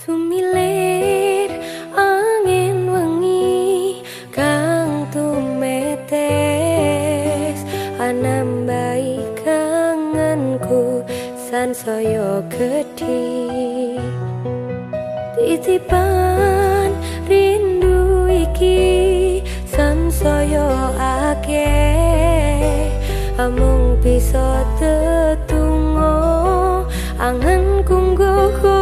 Sumilir angin wengi kang tumetes. Anambai kangenku sansaya gedhi. Titipan rindu iki sansaya akeh. Amung bisa tetungo angen kungguh.